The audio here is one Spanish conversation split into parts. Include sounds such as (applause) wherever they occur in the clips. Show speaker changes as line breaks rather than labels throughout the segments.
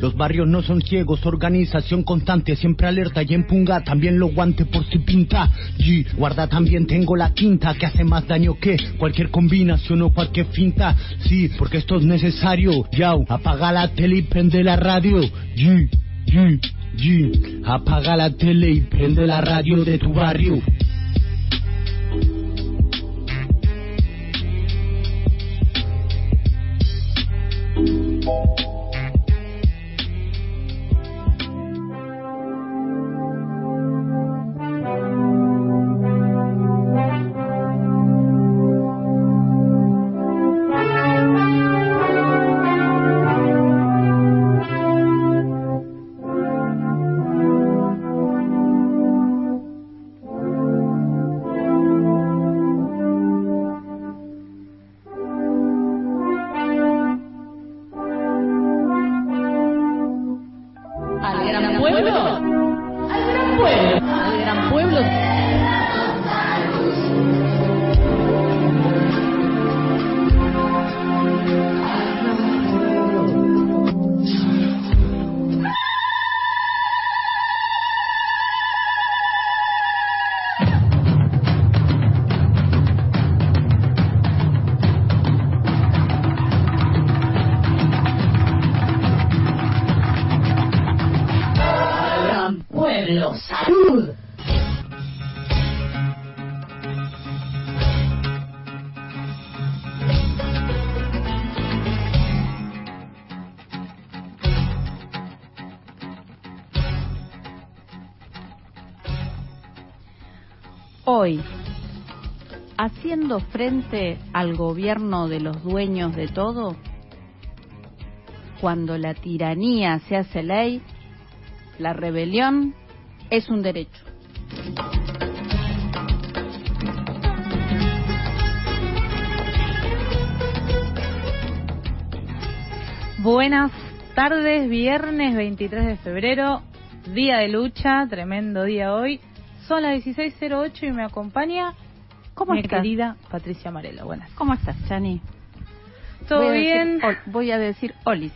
Los barrios no son ciegos, organización constante, siempre alerta y empunga. También lo guante por si pinta. Y guarda también tengo la quinta que hace más daño que cualquier combinación o cualquier finta. Sí, porque esto es necesario. Yao, apaga la tele y prende la radio. Y, y, y, apaga la tele y prende la radio de tu barrio.
Hoy, haciendo frente al gobierno de los dueños de todo, cuando la tiranía se hace ley, la rebelión es un derecho. Buenas tardes, viernes 23 de febrero, día de lucha, tremendo día hoy. Son las 16.08 y me acompaña
¿Cómo
mi
estás?
querida Patricia Marelo. Buenas.
¿Cómo estás, Chani?
¿Todo
Voy
bien?
decir ol- voy a decir Olis,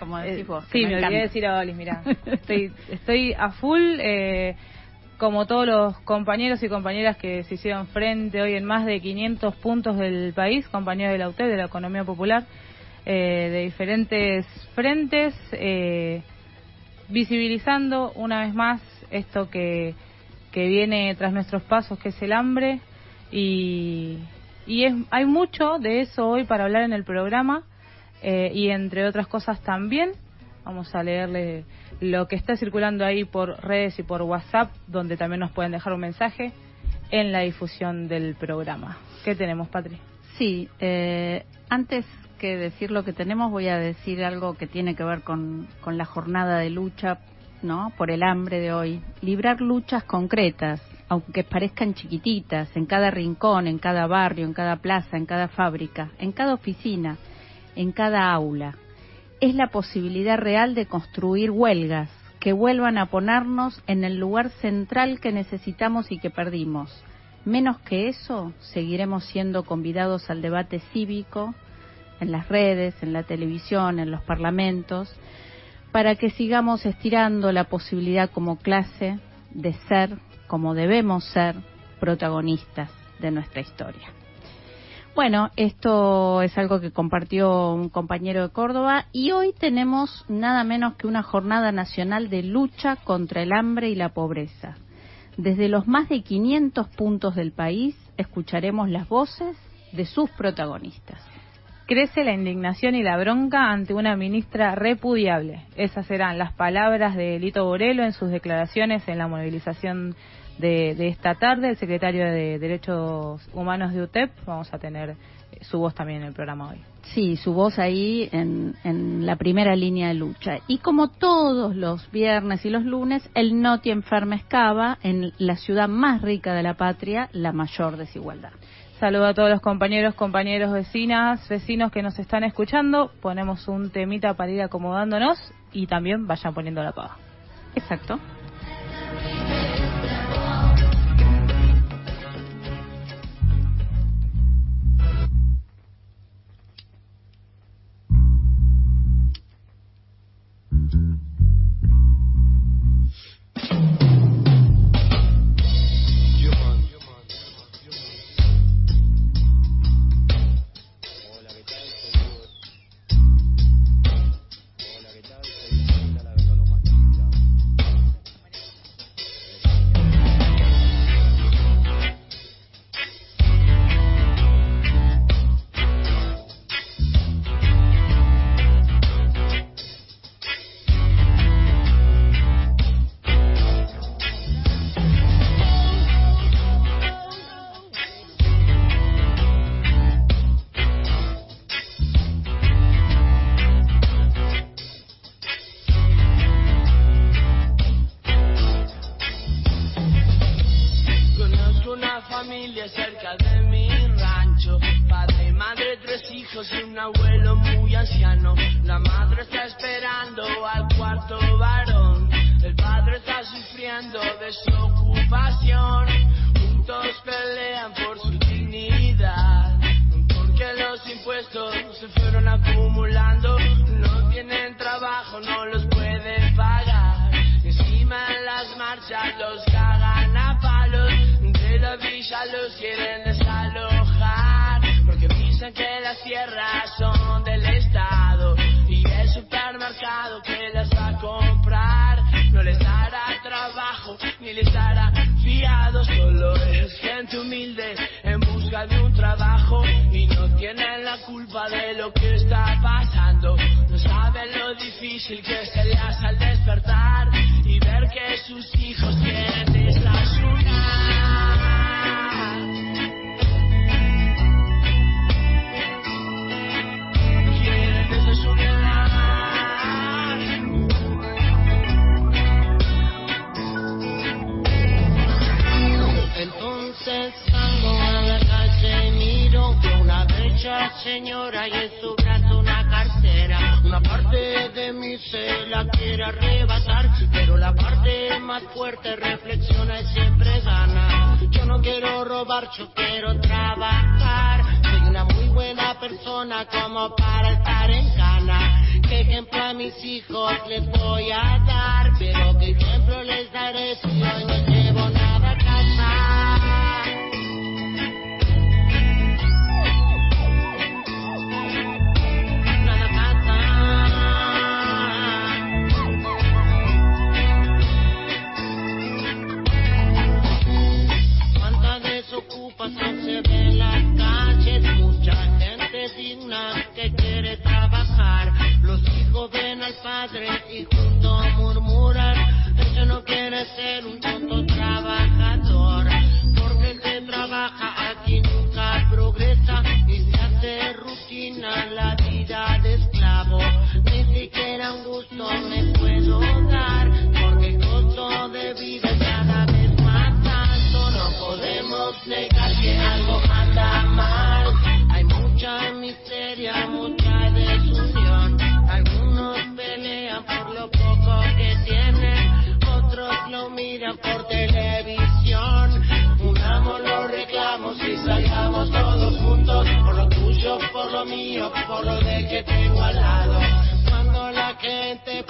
como
Eh,
decís vos.
sí, me,
encanta.
olvidé decir a Olis, mira. (laughs) Estoy, estoy a full, eh, como todos los compañeros y compañeras que se hicieron frente hoy en más de 500 puntos del país, compañeros de la UTED, de la Economía Popular, eh, de diferentes frentes, eh, visibilizando una vez más esto que, que viene tras nuestros pasos, que es el hambre. Y, es, hay mucho de eso hoy para hablar en el programa eh, y entre otras cosas también vamos a leerle lo que está circulando ahí por redes y por WhatsApp, donde también nos pueden dejar un mensaje en la difusión del programa. ¿Qué tenemos, Patri?
Sí, eh, antes que decir lo que tenemos, voy a decir algo que tiene que ver con la jornada de lucha, ¿no? Por el hambre de hoy. Librar luchas concretas, aunque parezcan chiquititas, en cada rincón, en cada barrio, en cada plaza, en cada fábrica, en cada oficina, en cada aula. Es la posibilidad real de construir huelgas que vuelvan a ponernos en el lugar central que necesitamos y que perdimos. Menos que eso, seguiremos siendo convidados al debate cívico, en las redes, en la televisión, en los parlamentos, para que sigamos estirando la posibilidad como clase de ser, como debemos ser, protagonistas de nuestra historia. Bueno, esto es algo que compartió un compañero de Córdoba y hoy tenemos nada menos que una jornada nacional de lucha contra el hambre y la pobreza. Desde los más de 500 puntos del país escucharemos las voces de sus protagonistas.
Crece la indignación y la bronca ante una ministra repudiable. Esas serán las palabras de Lito Borelo en sus declaraciones en la movilización de, de esta tarde. El secretario de Derechos Humanos de UTEP, vamos a tener eh, su voz también en el programa hoy.
Sí, su voz ahí en, la primera línea de lucha. Y como todos los viernes y los lunes, el Noti Enferma excava en la ciudad más rica de la patria la mayor desigualdad.
Saludo a todos los compañeros, compañeros, vecinas, vecinos que nos están escuchando. Ponemos un temita para ir acomodándonos y también vayan poniendo la paga.
Exacto.
fuerte, reflexiona y siempre gana. Yo no quiero robar, yo quiero trabajar. Soy una muy buena persona como para estar en cana. ¿Qué ejemplo a mis hijos les voy a dar? Pero qué ejemplo les daré si hoy no pasarse de las calles, mucha gente digna que quiere trabajar. Los hijos ven al padre y juntos murmuran, ella no quiere ser un tonto trabajador, porque el que trabaja legal que algo anda mal. Hay mucha miseria, mucha desunión. Algunos pelean por lo poco que tienen, otros lo miran por televisión. Unamos los reclamos y salgamos todos juntos, por lo tuyo, por lo mío, por lo de que tengo al lado. Cuando la gente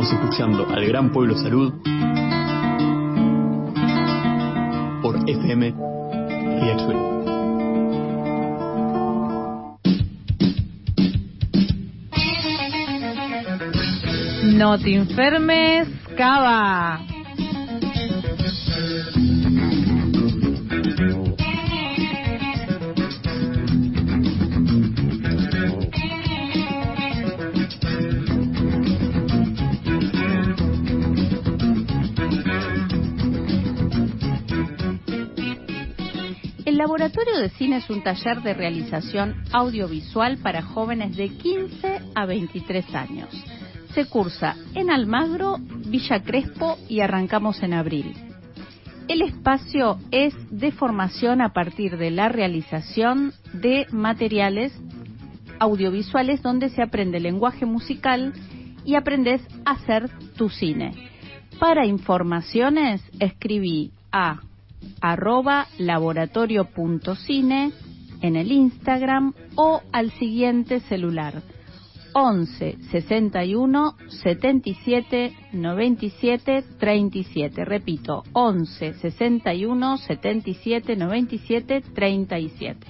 Escuchando al Gran Pueblo Salud por FM Riachuelo.
No te enfermes, Cava.
De Cine es un taller de realización audiovisual para jóvenes de 15 a 23 años. Se cursa en Almagro, Villa Crespo y arrancamos en abril. El espacio es de formación a partir de la realización de materiales audiovisuales donde se aprende lenguaje musical y aprendes a hacer tu cine. Para informaciones escribí a arroba laboratorio.cine en el Instagram o al siguiente celular 11 61 77 97 37. Repito, 11 61 77 97 37.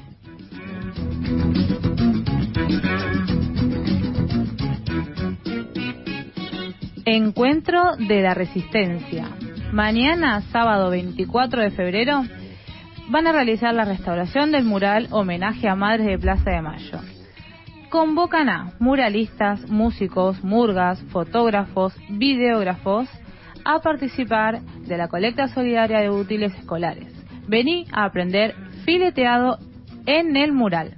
Encuentro de la Resistencia. Mañana, sábado 24 de febrero, van a realizar la restauración del mural Homenaje a Madres de Plaza de Mayo. Convocan a muralistas, músicos, murgas, fotógrafos, videógrafos a participar de la colecta solidaria de útiles escolares. Vení a aprender fileteado en el mural.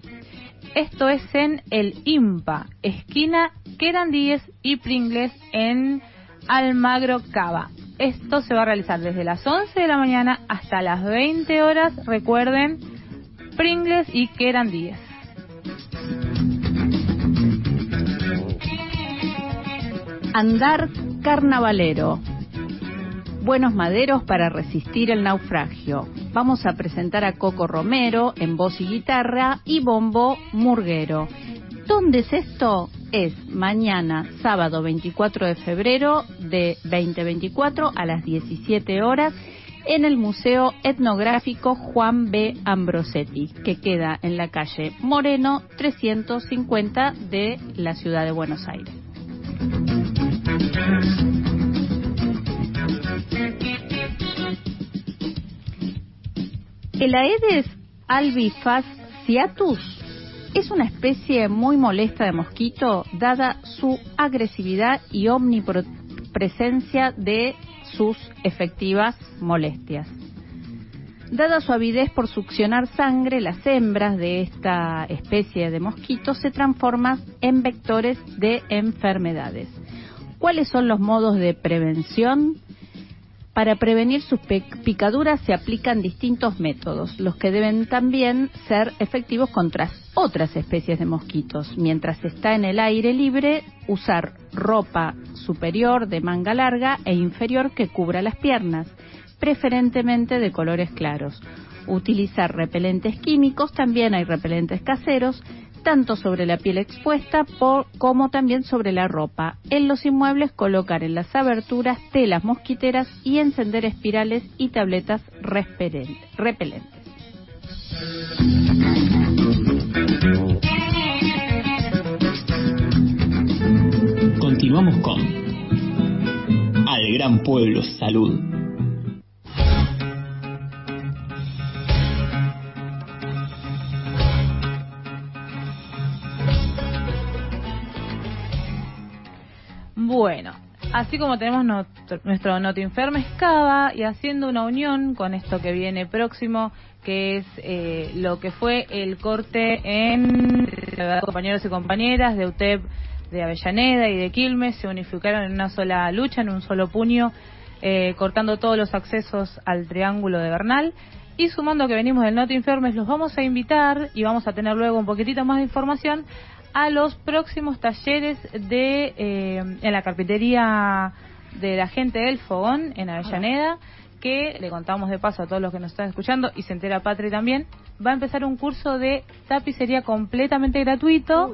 Esto es en el IMPA, esquina Querandíes y Pringles en Almagro Cava. Esto se va a realizar desde las 11 de la mañana hasta las 20 horas. Recuerden, Pringles y Querandíes.
Andar carnavalero. Buenos maderos para resistir el naufragio. Vamos a presentar a Coco Romero en voz y guitarra y bombo murguero. ¿Dónde es esto? Es mañana, sábado 24 de febrero de 2024 a las 17 horas en el Museo Etnográfico Juan B. Ambrosetti, que queda en la calle Moreno 350 de la ciudad de Buenos Aires. El Aedes albifasciatus es una especie muy molesta de mosquito dada su agresividad y omnipresencia de sus efectivas molestias. Dada su avidez por succionar sangre, las hembras de esta especie de mosquito se transforman en vectores de enfermedades. ¿Cuáles son los modos de prevención? Para prevenir sus picaduras se aplican distintos métodos, los que deben también ser efectivos contra otras especies de mosquitos. Mientras está en el aire libre, usar ropa superior de manga larga e inferior que cubra las piernas, preferentemente de colores claros. Utilizar repelentes químicos, también hay repelentes caseros, tanto sobre la piel expuesta por, como también sobre la ropa. En los inmuebles colocar en las aberturas telas mosquiteras y encender espirales y tabletas repelentes.
Continuamos con Al Gran Pueblo Salud.
Bueno, así como tenemos nuestro, nuestro Notinfermes Cava y haciendo una unión con esto que viene próximo, que es eh, lo que fue el corte en compañeros y compañeras de UTEP de Avellaneda y de Quilmes, se unificaron en una sola lucha, en un solo puño, eh, cortando todos los accesos al Triángulo de Bernal. Y sumando que venimos del Notinfermes, los vamos a invitar y vamos a tener luego un poquitito más de información a los próximos talleres de eh, en la carpintería de la gente del Fogón en Avellaneda que le contamos de paso a todos los que nos están escuchando y se entera Patri también va a empezar un curso de tapicería completamente gratuito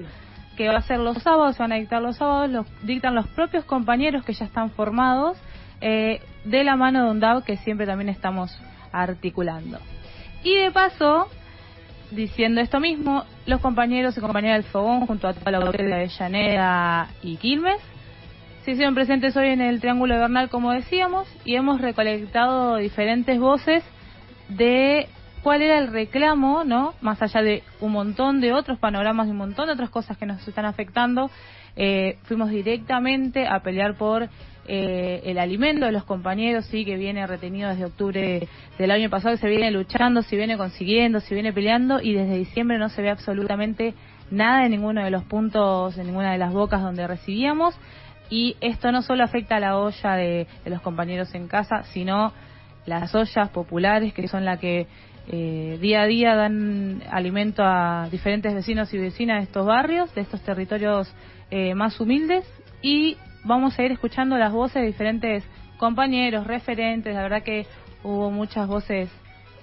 que va a ser los sábados, se van a dictar los sábados, los dictan los propios compañeros que ya están formados eh, de la mano de UNDAV que siempre también estamos articulando. Y de paso, diciendo esto mismo, los compañeros y compañeras del Fogón junto a toda la de Avellaneda y Quilmes se hicieron presentes hoy en el Triángulo Bernal, como decíamos, y hemos recolectado diferentes voces de cuál era el reclamo, ¿no? Más allá de un montón de otros panoramas y un montón de otras cosas que nos están afectando, eh, fuimos directamente a pelear por eh, el alimento de los compañeros, sí, que viene retenido desde octubre del año pasado, se viene luchando, se viene consiguiendo, se viene peleando y desde diciembre no se ve absolutamente nada en ninguno de los puntos, en ninguna de las bocas donde recibíamos. Y esto no solo afecta a la olla de, de los compañeros en casa, sino las ollas populares, que son las que eh, día a día dan alimento a diferentes vecinos y vecinas de estos barrios, de estos territorios eh, más humildes. Y vamos a ir escuchando las voces de diferentes compañeros, referentes, la verdad que hubo muchas voces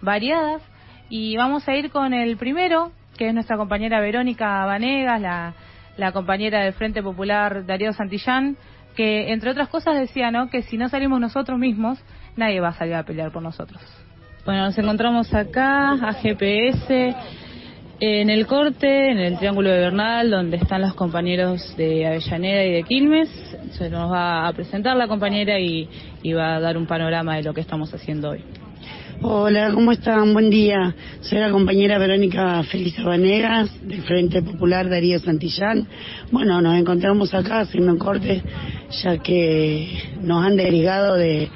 variadas. Y vamos a ir con el primero, que es nuestra compañera Verónica Vanegas, la, la compañera del Frente Popular Darío Santillán, que entre otras cosas decía, ¿no? Que si no salimos nosotros mismos, nadie va a salir a pelear por nosotros. Bueno, nos encontramos acá, a GPS, en el corte, en el Triángulo de Bernal, donde están los compañeros de Avellaneda y de Quilmes. Se nos va a presentar la compañera y, va a dar un panorama de lo que estamos haciendo hoy.
Hola, ¿cómo están? Buen día. Soy la compañera Verónica Felisa Vanegas, del Frente Popular Darío Santillán. Bueno, nos encontramos acá haciendo un corte, ya que nos han derivado de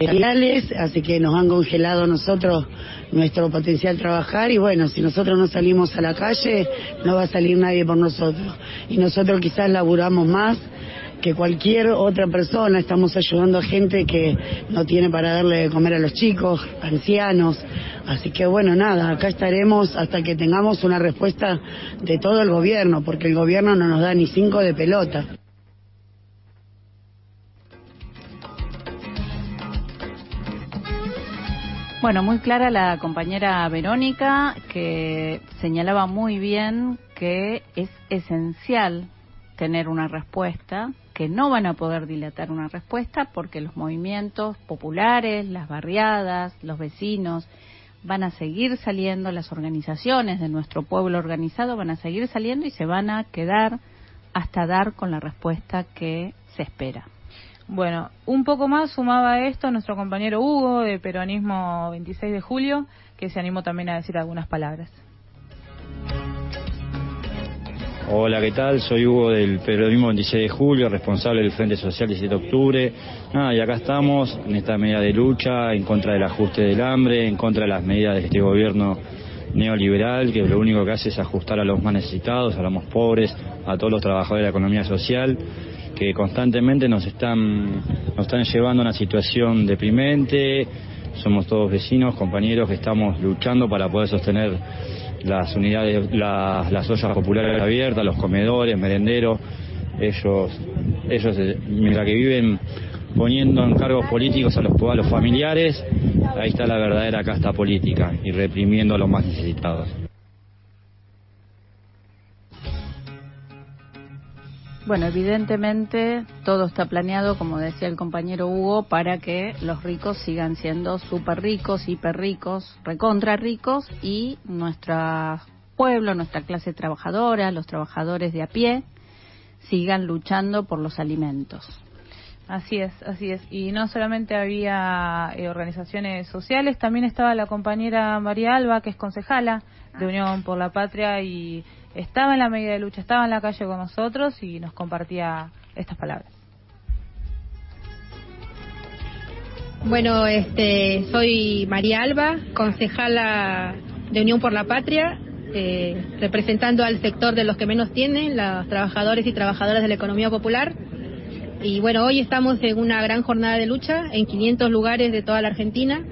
legales, así que nos han congelado nosotros nuestro potencial trabajar y bueno, si nosotros no salimos a la calle, no va a salir nadie por nosotros. Y nosotros quizás laburamos más que cualquier otra persona, estamos ayudando a gente que no tiene para darle de comer a los chicos, ancianos, así que bueno, nada, acá estaremos hasta que tengamos una respuesta de todo el gobierno, porque el gobierno no nos da ni cinco de pelota.
Bueno, muy clara la compañera Verónica que señalaba muy bien que es esencial tener una respuesta, que no van a poder dilatar una respuesta porque los movimientos populares, las barriadas, los vecinos van a seguir saliendo, las organizaciones de nuestro pueblo organizado van a seguir saliendo y se van a quedar hasta dar con la respuesta que se espera.
Bueno, un poco más sumaba esto nuestro compañero Hugo de Peronismo 26 de Julio, que se animó también a decir algunas palabras.
Hola, ¿qué tal? Soy Hugo del Peronismo 26 de Julio, responsable del Frente Social 17 de Octubre. Nada, y acá estamos en esta medida de lucha en contra del ajuste del hambre, en contra de las medidas de este gobierno neoliberal, que lo único que hace es ajustar a los más necesitados, a los más pobres, a todos los trabajadores de la economía social que constantemente nos están, nos están llevando a una situación deprimente. Somos todos vecinos, compañeros que estamos luchando para poder sostener las unidades, las, las ollas populares abiertas, los comedores, merenderos. Ellos, ellos, eh, mientras que viven poniendo en cargos políticos a los, a los familiares, ahí está la verdadera casta política y reprimiendo a los más necesitados.
Bueno, evidentemente todo está planeado, como decía el compañero Hugo, para que los ricos sigan siendo súper ricos, hiper ricos, recontra ricos y nuestro pueblo, nuestra clase trabajadora, los trabajadores de a pie, sigan luchando por los alimentos.
Así es, así es. Y no solamente había eh, organizaciones sociales, también estaba la compañera María Alba, que es concejala de Unión por la Patria y estaba en la medida de lucha, estaba en la calle con nosotros y nos compartía estas palabras.
Bueno, este, soy María Alba, concejala de Unión por la Patria, eh, representando al sector de los que menos tienen, los trabajadores y trabajadoras de la economía popular. Y bueno, hoy estamos en una gran jornada de lucha en 500 lugares de toda la Argentina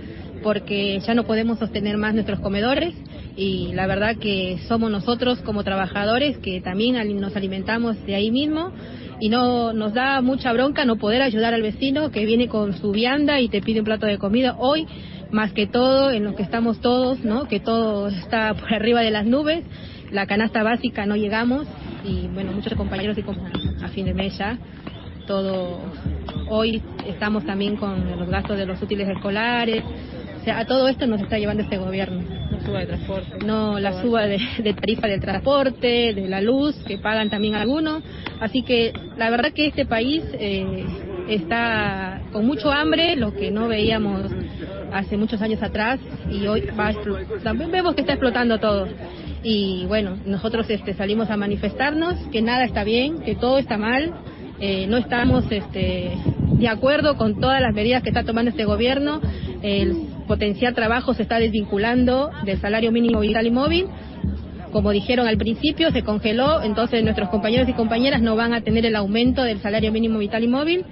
porque ya no podemos sostener más nuestros comedores y la verdad que somos nosotros como trabajadores que también nos alimentamos de ahí mismo y no nos da mucha bronca no poder ayudar al vecino que viene con su vianda y te pide un plato de comida hoy más que todo en lo que estamos todos no que todo está (laughs) por arriba de las nubes la canasta básica no llegamos y bueno, muchos compañeros y compañeras a fin de mes ya. Todo, hoy estamos también con los gastos de los útiles escolares. O sea, a todo esto nos está llevando este gobierno.
La suba de transporte.
No, la suba de, de tarifa del transporte, de la luz, que pagan también algunos. Así que la verdad que este país eh, está con mucho hambre, lo que no veíamos hace muchos años atrás, y hoy va también vemos que está explotando todo. Y bueno, nosotros este, salimos a manifestarnos, que nada está bien, que todo está mal, eh, no estamos este, de acuerdo con todas las medidas que está tomando este gobierno, el potencial trabajo se está desvinculando del salario mínimo vital y móvil, como dijeron al principio, se congeló, entonces nuestros compañeros y compañeras no van a tener el aumento del salario mínimo vital y móvil.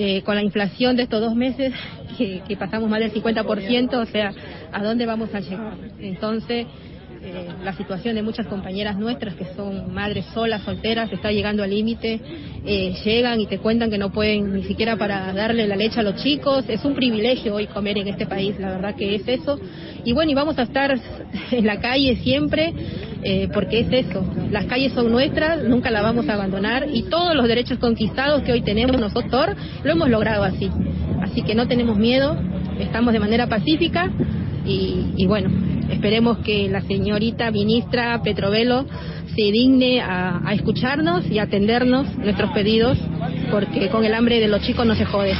Eh, con la inflación de estos dos meses, (laughs) que, pasamos más del 50%, o sea, ¿a dónde vamos a llegar? Entonces, eh, la situación de muchas compañeras nuestras que son madres solas, solteras, está llegando al límite, eh, llegan y te cuentan que no pueden ni siquiera para darle la leche a los chicos, es un privilegio hoy comer en este país, la verdad que es eso. Y bueno, y vamos a estar (laughs) en la calle siempre, eh, porque es eso, las calles son nuestras, nunca las vamos a abandonar y todos los derechos conquistados que hoy tenemos nosotros lo hemos logrado así. Así que no tenemos miedo, estamos de manera pacífica y, y bueno, esperemos que la señorita ministra Petrovelo se digne a, escucharnos y atendernos nuestros pedidos, porque con el hambre de los chicos no se jode.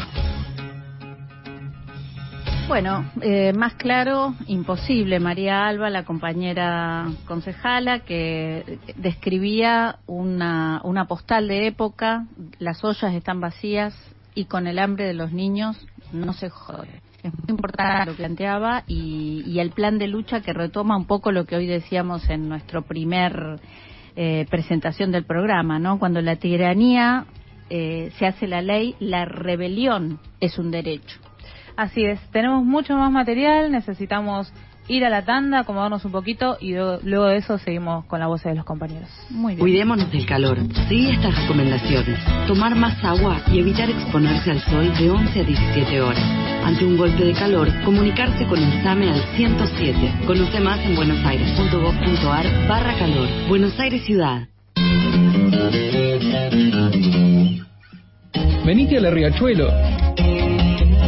Bueno, eh, más claro, imposible. María Alba, la compañera concejala, que describía una postal de época, las ollas están vacías y con el hambre de los niños no se jode. Es muy importante lo que planteaba y, y el plan de lucha que retoma un poco lo que hoy decíamos en nuestro primer eh, presentación del programa, ¿no? Cuando la tiranía eh, se hace la ley, la rebelión es un derecho.
Así es, tenemos mucho más material, necesitamos ir a la tanda, acomodarnos un poquito y luego, de eso seguimos con la voz de los compañeros.
Muy bien.
Cuidémonos del calor. Sigue estas recomendaciones. Tomar más agua y evitar exponerse al sol de 11 a 17 horas. Ante un golpe de calor, comunicarse con el SAME al 107. Conoce más en buenosaires.gov.ar barra calor. Buenos Aires Ciudad.
Venite a la Riachuelo.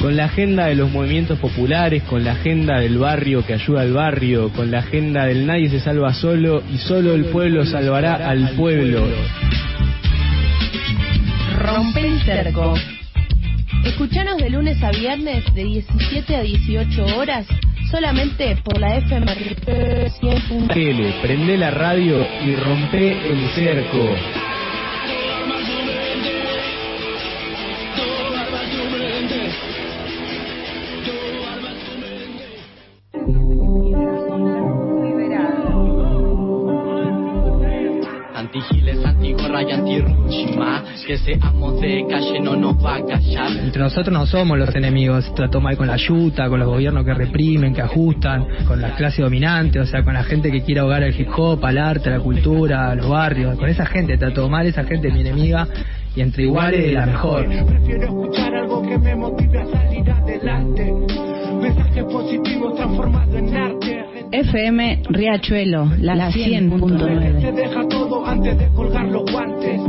Con la agenda de los movimientos populares, con la agenda del barrio que ayuda al barrio, con la agenda del nadie se salva solo y solo el pueblo salvará al pueblo.
Rompe el cerco. Escuchanos de lunes a viernes de 17 a 18 horas solamente por la FM 100.
Tele, prende la radio y rompe el cerco.
Que seamos de calle no nos va a callar
Entre nosotros no somos los enemigos, trató mal con la yuta, con los gobiernos que reprimen, que ajustan, con la clase dominante, o sea, con la gente que quiere ahogar el hip hop, al arte, a la cultura, a los barrios, con esa gente trató mal, esa gente es mi enemiga y entre iguales la mejor.
Prefiero escuchar algo que me motive a salir adelante. Mensajes positivos transformados en arte.
FM Riachuelo, la,
Te
100.9.
deja todo antes de colgar los guantes.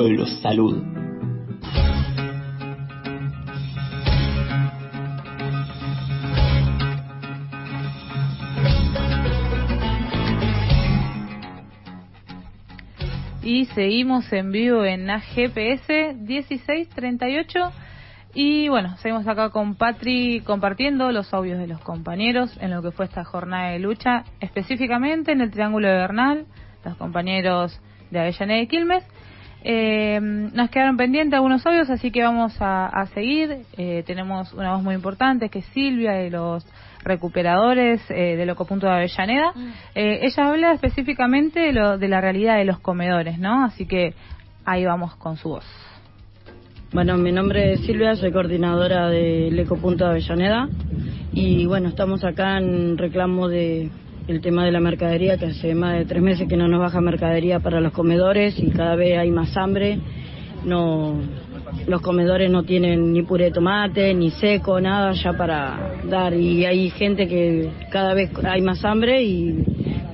Salud.
Y seguimos en vivo en AGPS 1638. Y bueno, seguimos acá con Patri compartiendo los audios de los compañeros en lo que fue esta jornada de lucha, específicamente en el Triángulo de Bernal, los compañeros de Avellaneda y Quilmes. Eh, nos quedaron pendientes algunos audios, así que vamos a, a seguir. Eh, tenemos una voz muy importante que es Silvia de los recuperadores eh, del Ecopunto de Avellaneda. Eh, ella habla específicamente de, lo, de la realidad de los comedores, ¿no? Así que ahí vamos con su voz.
Bueno, mi nombre es Silvia, soy coordinadora del Ecopunto de Avellaneda y bueno, estamos acá en reclamo de el tema de la mercadería, que hace más de tres meses que no nos baja mercadería para los comedores y cada vez hay más hambre. No, los comedores no tienen ni puré de tomate, ni seco, nada ya para dar y hay gente que cada vez hay más hambre y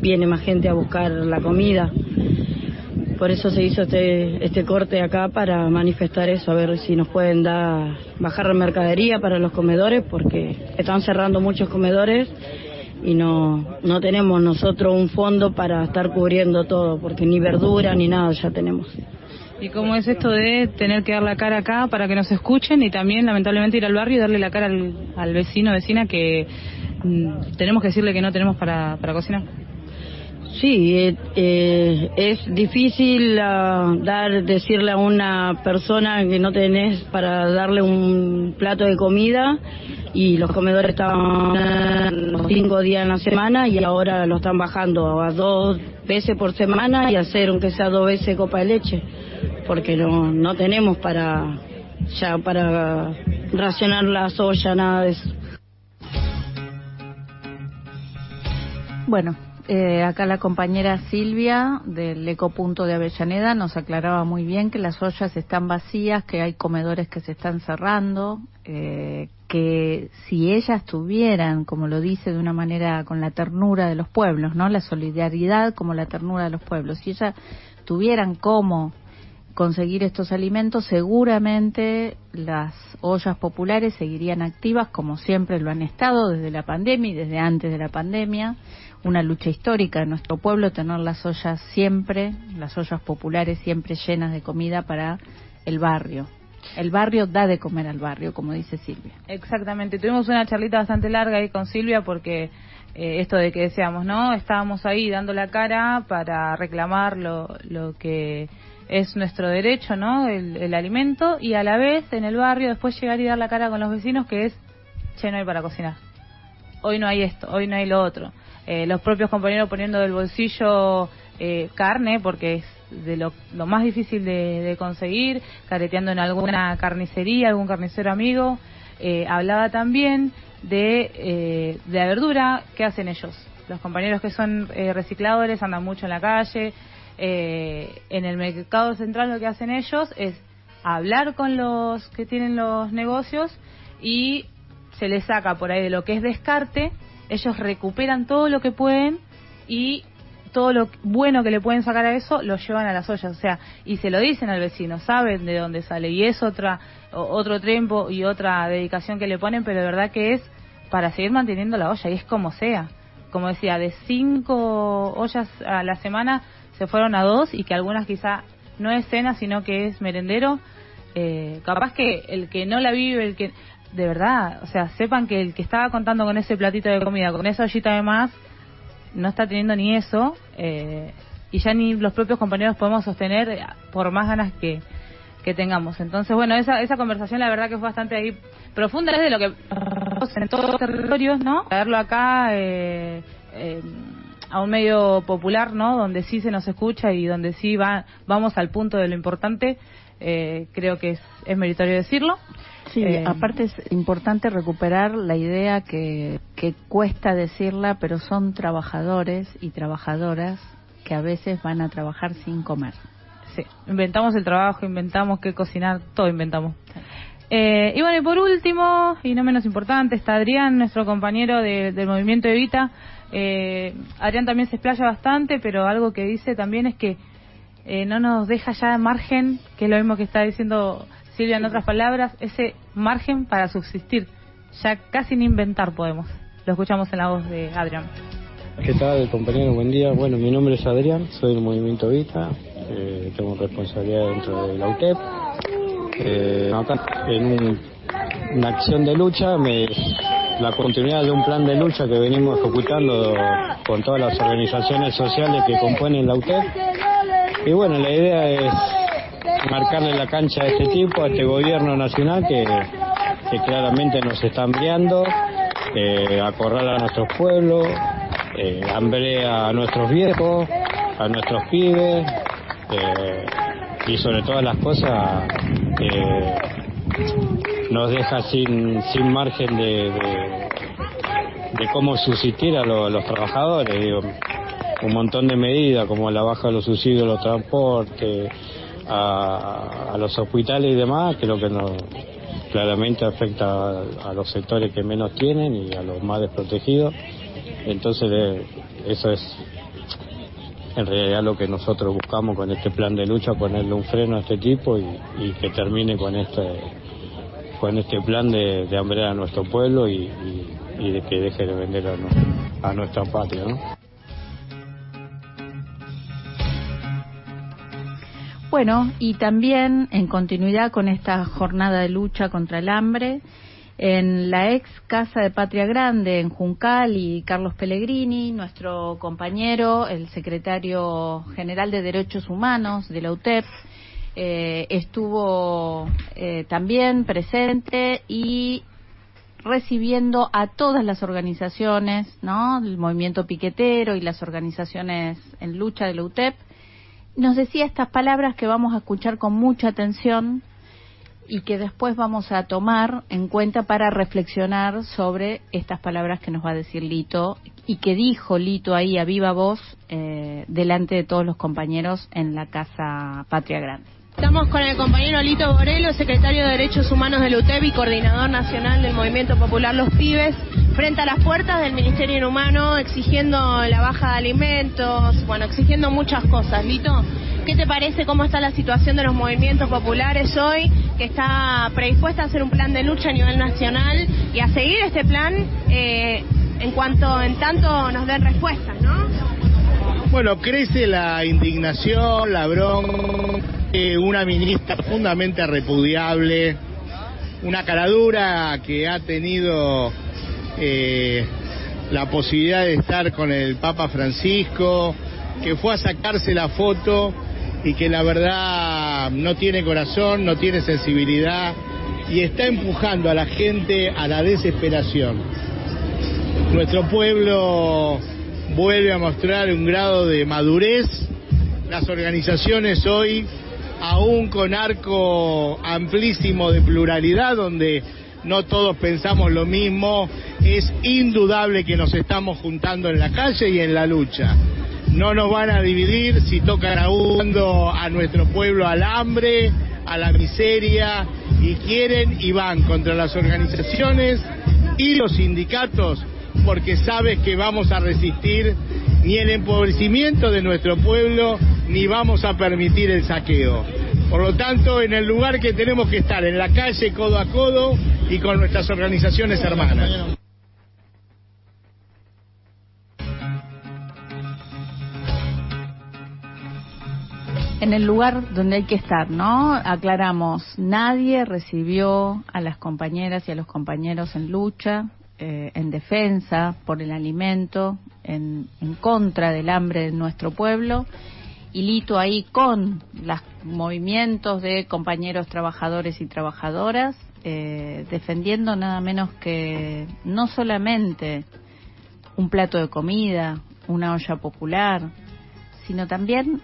viene más gente a buscar la comida. Por eso se hizo este, este corte acá para manifestar eso, a ver si nos pueden dar, bajar la mercadería para los comedores, porque están cerrando muchos comedores y no, no tenemos nosotros un fondo para estar cubriendo todo, porque ni verdura ni nada ya tenemos.
¿Y cómo es esto de tener que dar la cara acá para que nos escuchen y también lamentablemente ir al barrio y darle la cara al, al vecino vecina que mm, tenemos que decirle que no tenemos para, para cocinar?
Sí, eh, eh, es difícil ah, dar decirle a una persona que no tenés para darle un plato de comida y los comedores estaban cinco días en la semana y ahora lo están bajando a dos veces por semana y hacer aunque sea dos veces copa de leche porque no no tenemos para ya para racionar la soya nada de eso.
Bueno, eh, acá la compañera Silvia del Ecopunto de Avellaneda nos aclaraba muy bien que las ollas están vacías, que hay comedores que se están cerrando, eh, que si ellas tuvieran, como lo dice de una manera con la ternura de los pueblos, ¿no? La solidaridad como la ternura de los pueblos, si ellas tuvieran cómo conseguir estos alimentos, seguramente las ollas populares seguirían activas como siempre lo han estado desde la pandemia y desde antes de la pandemia. Una lucha histórica de nuestro pueblo, tener las ollas siempre, las ollas populares siempre llenas de comida para el barrio. El barrio da de comer al barrio, como dice Silvia.
Exactamente, tuvimos una charlita bastante larga ahí con Silvia porque eh, esto de que decíamos, ¿no? Estábamos ahí dando la cara para reclamar lo, lo que es nuestro derecho, ¿no? El, el alimento y a la vez en el barrio después llegar y dar la cara con los vecinos que es, che, no hay para cocinar. Hoy no hay esto, hoy no hay lo otro. Eh, los propios compañeros poniendo del bolsillo eh, carne porque es de lo, lo más difícil de, de conseguir, careteando en alguna carnicería, algún carnicero amigo. Eh, hablaba también de, eh, de la verdura, ¿qué hacen ellos? Los compañeros que son eh, recicladores andan mucho en la calle. Eh, en el mercado central lo que hacen ellos es hablar con los que tienen los negocios y se les saca por ahí de lo que es descarte, ellos recuperan todo lo que pueden y todo lo bueno que le pueden sacar a eso lo llevan a las ollas, o sea, y se lo dicen al vecino, saben de dónde sale y es otra otro tiempo y otra dedicación que le ponen, pero de verdad que es para seguir manteniendo la olla y es como sea. Como decía, de cinco ollas a la semana se fueron a dos y que algunas quizá no es cena, sino que es merendero. Eh, capaz que el que no la vive, el que de verdad, o sea, sepan que el que estaba contando con ese platito de comida, con esa ollita de más, no está teniendo ni eso eh, y ya ni los propios compañeros podemos sostener eh, por más ganas que, que tengamos. Entonces, bueno, esa, esa conversación la verdad que fue bastante ahí profunda desde lo que en todos los territorios, ¿no? Traerlo acá eh, eh, a un medio popular, ¿no? Donde sí se nos escucha y donde sí va, vamos al punto de lo importante, eh, creo que es, es meritorio decirlo.
Sí,
Eh,
aparte es importante recuperar la idea que, que cuesta decirla, pero son trabajadores y trabajadoras que a veces van a trabajar sin comer.
Sí, inventamos el trabajo, inventamos qué cocinar, todo inventamos. Eh, y bueno, y por último, y no menos importante, está Adrián, nuestro compañero de- del movimiento Evita, Eh, Adrián también se explaya bastante, pero algo que dice también es que eh, no nos deja ya margen, que es lo mismo que está diciendo Silvia en otras palabras, ese margen para subsistir. Ya casi ni inventar podemos. Lo escuchamos en la voz de Adrián.
¿Qué tal, compañero? Buen día. Bueno, mi nombre es Adrián, soy del Movimiento Vita, eh, tengo responsabilidad dentro de la UTEP. Eh, acá, en un- una acción de lucha, me- la continuidad de un plan de lucha que venimos ejecutando con todas las organizaciones sociales que componen la UTEP. Y bueno, la idea es marcarle la cancha a este tipo, a este gobierno nacional que, claramente nos está hambriando, eh, acorrala a nuestros pueblos, eh, hambrea a nuestros viejos, a nuestros pibes eh, y sobre todas las cosas eh, nos deja sin, sin margen de, de, cómo subsistir a, lo- los trabajadores. Digo, un montón de medidas como la baja de los subsidios los transportes, a, los hospitales y demás, creo que nos, claramente afecta a, a los sectores que menos tienen y a los más desprotegidos. Entonces, eh, eso es en realidad lo que nosotros buscamos con este plan de lucha, ponerle un freno a este tipo y, y que termine con este con este plan de, de hambrear a nuestro pueblo y, de que deje de vender a, nu- a nuestra patria. ¿no?
Bueno, y también en continuidad con esta jornada de lucha contra el hambre, en la ex Casa de Patria Grande en Juncal y Carlos Pellegrini, nuestro compañero, el secretario general de Derechos Humanos de la UTEP, eh, estuvo eh, también presente y recibiendo a todas las organizaciones, ¿no? El movimiento piquetero y las organizaciones en lucha de la UTEP. Nos decía estas palabras que vamos a escuchar con mucha atención y que después vamos a tomar en cuenta para reflexionar sobre estas palabras que nos va a decir Lito y que dijo Lito ahí a viva voz eh, delante de todos los compañeros en la Casa Patria Grande.
Estamos con el compañero Lito Borelo, secretario de Derechos Humanos del UTEP y coordinador nacional del Movimiento Popular Los Pibes, frente a las puertas del Ministerio Inhumano, exigiendo la baja de alimentos, bueno, exigiendo muchas cosas. Lito, ¿qué te parece cómo está la situación de los movimientos populares hoy, que está predispuesta a hacer un plan de lucha a nivel nacional y a seguir este plan eh, en cuanto, en tanto nos den respuestas, ¿no?
Bueno, crece la indignación, la bronca, una ministra profundamente repudiable, una caradura que ha tenido eh, la posibilidad de estar con el Papa Francisco, que fue a sacarse la foto y que la verdad no tiene corazón, no tiene sensibilidad y está empujando a la gente a la desesperación. Nuestro pueblo vuelve a mostrar un grado de madurez. Las organizaciones hoy, aún con arco amplísimo de pluralidad, donde no todos pensamos lo mismo, es indudable que nos estamos juntando en la calle y en la lucha. No nos van a dividir si tocan aún a nuestro pueblo al hambre, a la miseria, y quieren y van contra las organizaciones y los sindicatos porque sabes que vamos a resistir ni el empobrecimiento de nuestro pueblo, ni vamos a permitir el saqueo. Por lo tanto, en el lugar que tenemos que estar, en la calle, codo a codo, y con nuestras organizaciones hermanas.
En el lugar donde hay que estar, ¿no? Aclaramos, nadie recibió a las compañeras y a los compañeros en lucha, eh, en defensa por el alimento, en, en contra del hambre de nuestro pueblo. Y Lito ahí con los movimientos de compañeros trabajadores y trabajadoras, eh, defendiendo nada menos que no solamente un plato de comida, una olla popular, sino también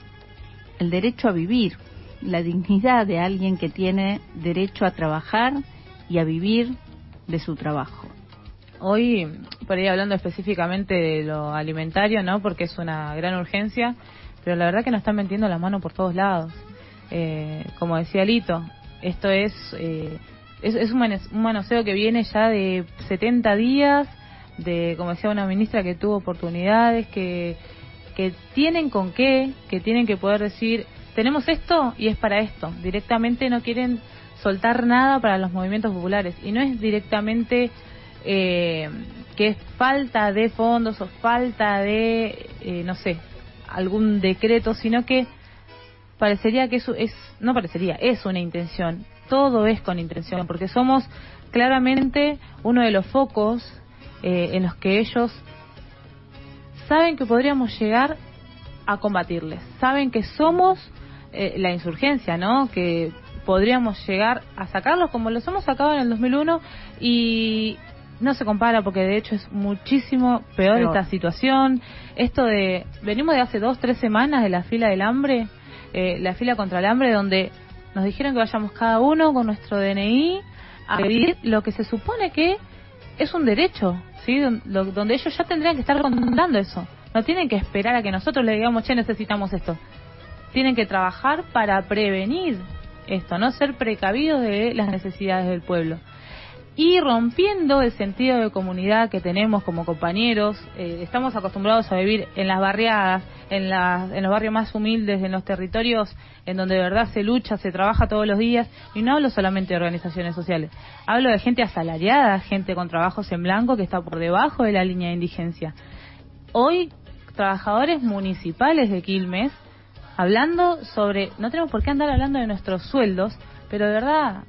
el derecho a vivir, la dignidad de alguien que tiene derecho a trabajar y a vivir de su trabajo.
Hoy, por ahí hablando específicamente de lo alimentario, ¿no? Porque es una gran urgencia, pero la verdad que nos están metiendo la mano por todos lados. Eh, como decía Lito, esto es, eh, es, es un, manoseo que viene ya de 70 días, de, como decía una ministra, que tuvo oportunidades, que, que tienen con qué, que tienen que poder decir, tenemos esto y es para esto. Directamente no quieren soltar nada para los movimientos populares y no es directamente eh, que es falta de fondos o falta de, eh, no sé, algún decreto, sino que parecería que eso es, no parecería, es una intención. Todo es con intención, porque somos claramente uno de los focos eh, en los que ellos saben que podríamos llegar a combatirles, saben que somos eh, la insurgencia, ¿no? Que podríamos llegar a sacarlos como los hemos sacado en el 2001 y no se compara porque de hecho es muchísimo peor,
Peor.
esta situación. Esto de, venimos de hace dos, tres semanas de la fila del hambre, eh, la fila contra el hambre donde nos dijeron que vayamos cada uno con nuestro DNI a pedir lo que se supone que es un derecho, ¿sí? Lo- donde ellos ya tendrían que estar controlando eso. No tienen que esperar a que nosotros les digamos, che, necesitamos esto. Tienen que trabajar para prevenir esto, no ser precavidos de las necesidades del pueblo. Y rompiendo el sentido de comunidad que tenemos como compañeros, eh, estamos acostumbrados a vivir en las barriadas, en, las- en los barrios más humildes, en los territorios en donde de verdad se lucha, se trabaja todos los días, y no hablo solamente de organizaciones sociales, hablo de gente asalariada, gente con trabajos en blanco que está por debajo de la línea de indigencia. Hoy, trabajadores municipales de Quilmes, hablando sobre, no tenemos por qué andar hablando de nuestros sueldos, pero de verdad,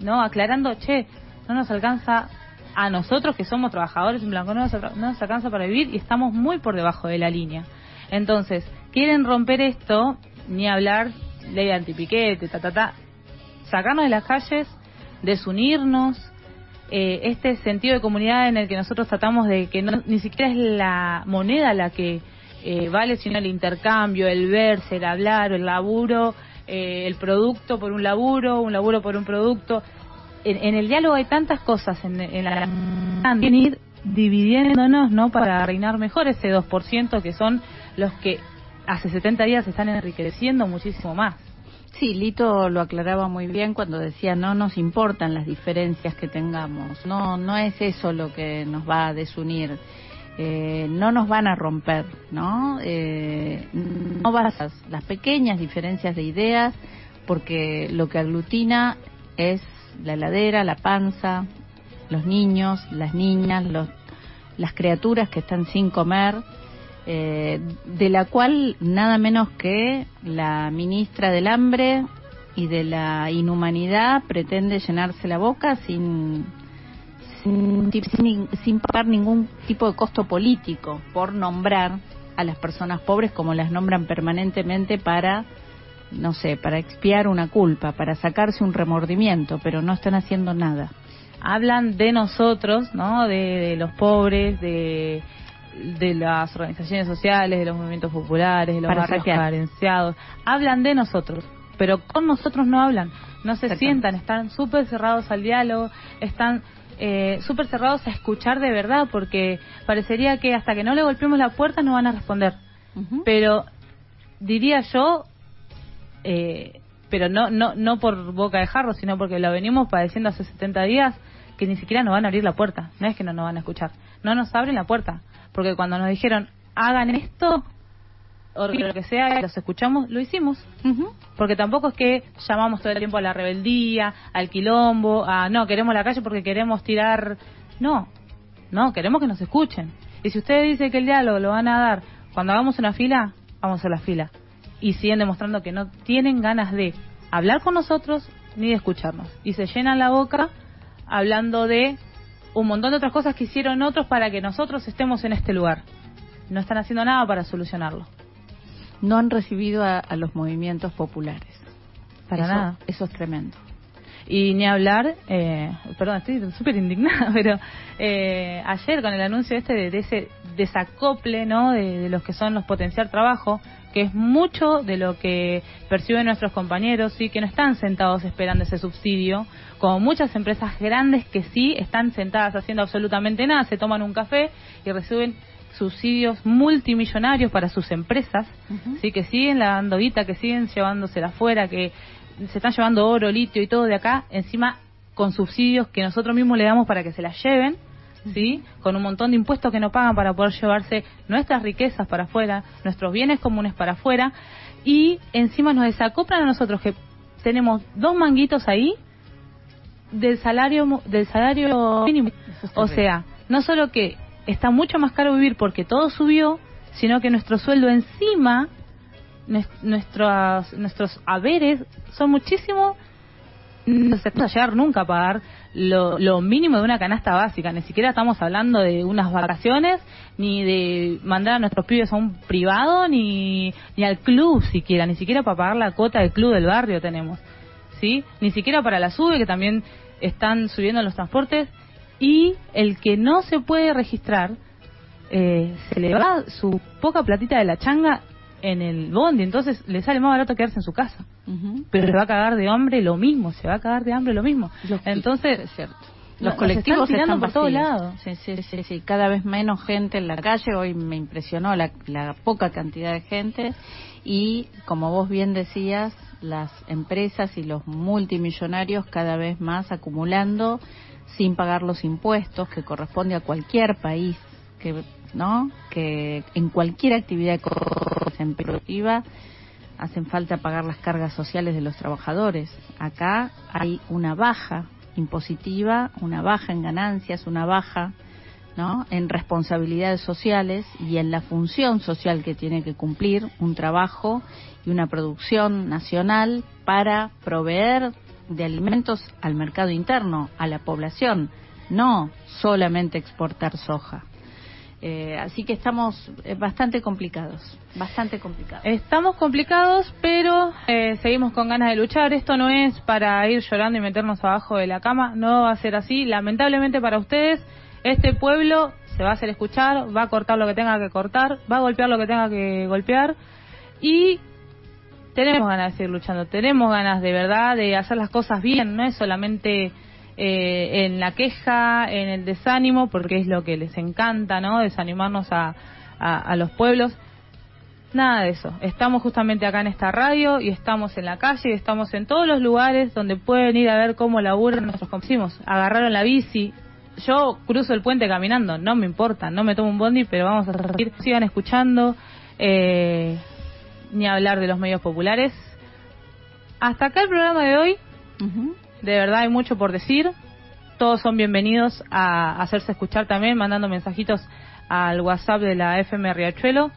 no aclarando, che, no nos alcanza a nosotros que somos trabajadores en blanco, no nos, no nos alcanza para vivir y estamos muy por debajo de la línea. Entonces, quieren romper esto, ni hablar ley antipiquete, ta, ta, ta, sacarnos de las calles, desunirnos, eh, este sentido de comunidad en el que nosotros tratamos de que no, ni siquiera es la moneda la que eh, vale, sino el intercambio, el verse, el hablar, el laburo, eh, el producto por un laburo, un laburo por un producto. En, el diálogo hay tantas cosas, en, en la también ir dividiéndonos, ¿no? Para reinar mejor ese 2% que son los que hace 70 días se están enriqueciendo muchísimo más.
Sí, Lito lo aclaraba muy bien cuando decía no nos importan las diferencias que tengamos, no no es eso lo que nos va a desunir, eh, no nos van a romper, ¿no? Eh, no vas las pequeñas diferencias de ideas porque lo que aglutina es la heladera, la panza, los niños, las niñas, los, las criaturas que están sin comer, eh, de la cual nada menos que la ministra del hambre y de la inhumanidad pretende llenarse la boca sin sin, sin, sin pagar ningún tipo de costo político por nombrar a las personas pobres como las nombran permanentemente para no sé, para expiar una culpa, para sacarse un remordimiento, pero no están haciendo nada.
Hablan de nosotros, ¿no? De, de los pobres, de, de las organizaciones sociales, de los movimientos populares, de los
Para
barrios
saquear.
carenciados. Hablan de nosotros, pero con nosotros no hablan. No se sientan, están súper cerrados al diálogo, están eh, súper cerrados a escuchar de verdad, porque parecería que hasta que no le golpeemos la puerta no van a responder. Pero diría yo, eh, pero no, no, no por boca de jarro, sino porque lo venimos padeciendo hace 70 días, que ni siquiera nos van a abrir la puerta. No es que no nos van a escuchar, no nos abren la puerta. Porque cuando nos dijeron, hagan esto, o lo que sea, los escuchamos, lo hicimos. Porque tampoco es que llamamos todo el tiempo a la rebeldía, al quilombo, a no, queremos la calle porque queremos tirar. No, no, queremos que nos escuchen. Y si ustedes dicen que el diálogo lo van a dar cuando hagamos una fila, vamos a la fila. Y siguen demostrando que no tienen ganas de hablar con nosotros ni de escucharnos. Y se llenan la boca hablando de un montón de otras cosas que hicieron otros para que nosotros estemos en este lugar. No están haciendo nada para solucionarlo.
No han recibido a, a los movimientos populares.
Para
Eso-
nada.
Eso es tremendo.
Y ni hablar, eh, perdón, estoy súper indignada, (laughs) pero eh, ayer con el anuncio este de, de ese desacople, ¿no? De, de los que son los potenciar trabajo, que es mucho de lo que perciben nuestros compañeros, sí, que no están sentados esperando ese subsidio, como muchas empresas grandes que sí están sentadas haciendo absolutamente nada, se toman un café y reciben subsidios multimillonarios para sus empresas, sí, que siguen lavando guita, que siguen llevándosela afuera, que se están llevando oro, litio y todo de acá, encima con subsidios que nosotros mismos le damos para que se las lleven, ¿sí? Con un montón de impuestos que no pagan para poder llevarse nuestras riquezas para afuera, nuestros bienes comunes para afuera, y encima nos desacoplan a nosotros que tenemos dos manguitos ahí del salario del salario mínimo. O sea, no solo que está mucho más caro vivir porque todo subió, sino que nuestro sueldo encima, nues- nuestros, nuestros haberes son muchísimo no se puede llegar nunca a pagar lo, lo mínimo de una canasta básica. Ni siquiera estamos hablando de unas vacaciones, ni de mandar a nuestros pibes a un privado, ni, ni al club siquiera. Ni siquiera para pagar la cuota del club del barrio tenemos. ¿Sí? Ni siquiera para la SUBE, que también están subiendo los transportes. Y el que no se puede registrar, eh, se le va su poca platita de la changa en el bondi. Entonces le sale más barato quedarse en su casa pero se va a cagar de hambre lo mismo, se va a cagar de hambre lo mismo. Entonces,
es cierto. Los colectivos
están tirando
están
por todos lados.
Sí, sí, sí, sí. Cada vez menos gente en la calle. Hoy me impresionó la, la poca cantidad de gente. Y como vos bien decías, las empresas y los multimillonarios cada vez más acumulando sin pagar los impuestos que corresponde a cualquier país que no que en cualquier actividad productiva hacen falta pagar las cargas sociales de los trabajadores. Acá hay una baja impositiva, una baja en ganancias, una baja ¿no? en responsabilidades sociales y en la función social que tiene que cumplir un trabajo y una producción nacional para proveer de alimentos al mercado interno, a la población, no solamente exportar soja. Eh, así que estamos eh, bastante complicados, bastante complicados.
Estamos complicados, pero eh, seguimos con ganas de luchar. Esto no es para ir llorando y meternos abajo de la cama, no va a ser así. Lamentablemente para ustedes, este pueblo se va a hacer escuchar, va a cortar lo que tenga que cortar, va a golpear lo que tenga que golpear y tenemos ganas de seguir luchando, tenemos ganas de verdad de hacer las cosas bien, no es solamente eh, en la queja, en el desánimo, porque es lo que les encanta, ¿no? Desanimarnos a, a, los pueblos. Nada de eso. Estamos justamente acá en esta radio y estamos en la calle y estamos en todos los lugares donde pueden ir a ver cómo laburan nuestros compañeros. Agarraron la bici. Yo cruzo el puente caminando, no me importa, no me tomo un bondi, pero vamos a seguir. Sigan escuchando, eh, ni hablar de los medios populares. Hasta acá el programa de hoy. De verdad hay mucho por decir. Todos son bienvenidos a hacerse escuchar también, mandando mensajitos al WhatsApp de la FM Riachuelo.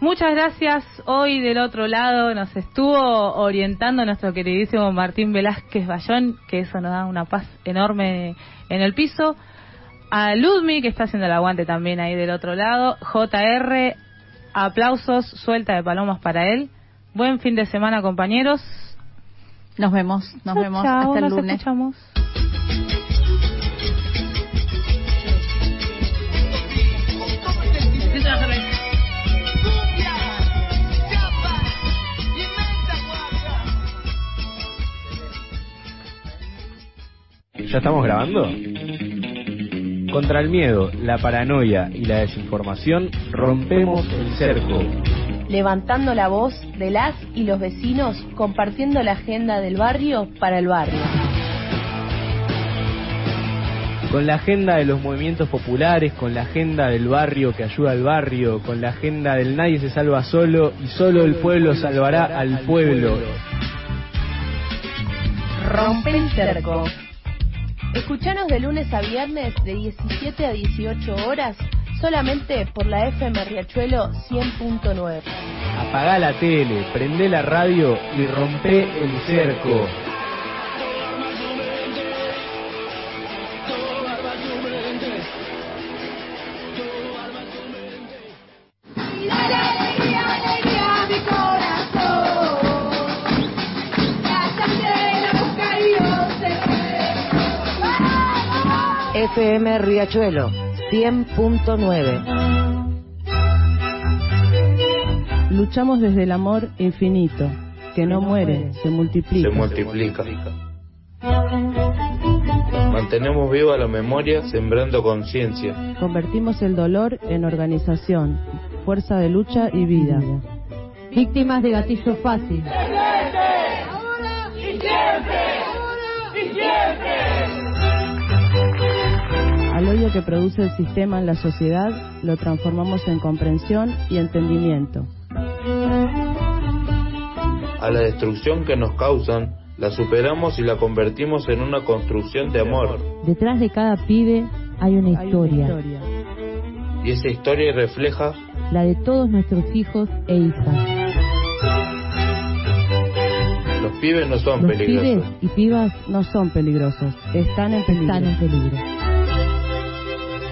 Muchas gracias. Hoy del otro lado nos estuvo orientando nuestro queridísimo Martín Velázquez Bayón, que eso nos da una paz enorme en el piso. A Ludmi, que está haciendo el aguante también ahí del otro lado. JR, aplausos, suelta de palomas para él. Buen fin de semana, compañeros.
Nos vemos, nos
Chao,
vemos
chao,
hasta el
nos
lunes.
escuchamos.
¿Ya estamos grabando? Contra el miedo, la paranoia y la desinformación, rompemos el cerco.
Levantando la voz de las y los vecinos, compartiendo la agenda del barrio para el barrio.
Con la agenda de los movimientos populares, con la agenda del barrio que ayuda al barrio, con la agenda del nadie se salva solo y solo el pueblo salvará al pueblo.
Rompe el cerco. Escuchanos de lunes a viernes de 17 a 18 horas solamente por la FM Riachuelo 100.9.
Apagá la tele, prende la radio y rompe el cerco.
FM Riachuelo 100.9.
Luchamos desde el amor infinito, que no muere, se multiplica.
se multiplica. Mantenemos viva la memoria sembrando conciencia.
Convertimos el dolor en organización, fuerza de lucha y vida. Víctimas de gatillo fácil. Al
que produce el sistema en la sociedad lo transformamos en comprensión y entendimiento.
A la destrucción que nos causan, la superamos y la convertimos en una construcción de amor.
Detrás de cada pibe hay una historia,
Y esa historia refleja
la de todos nuestros hijos e hijas.
los pibes no son
Los
peligrosos.
pibes y pibas no son peligrosos, están en peligro.
Están en peligro.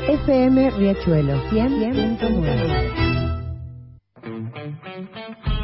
FM Riachuelo 100.9
Thank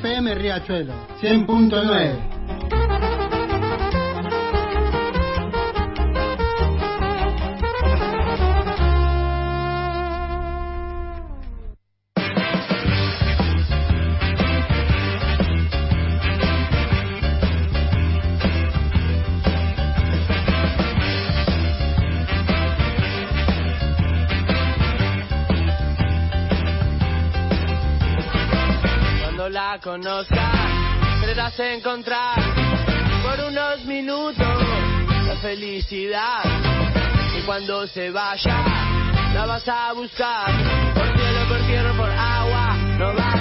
FM Riachuelo 100.9
Conozcas, querrás encontrar por unos minutos la felicidad. Y cuando se vaya, la vas a buscar por cielo, por tierra, por agua. No vas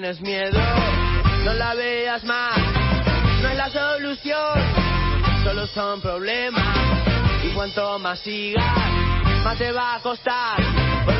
tienes miedo, no la veas más. No es la solución, solo son problemas. Y cuanto más sigas, más te va a costar. Por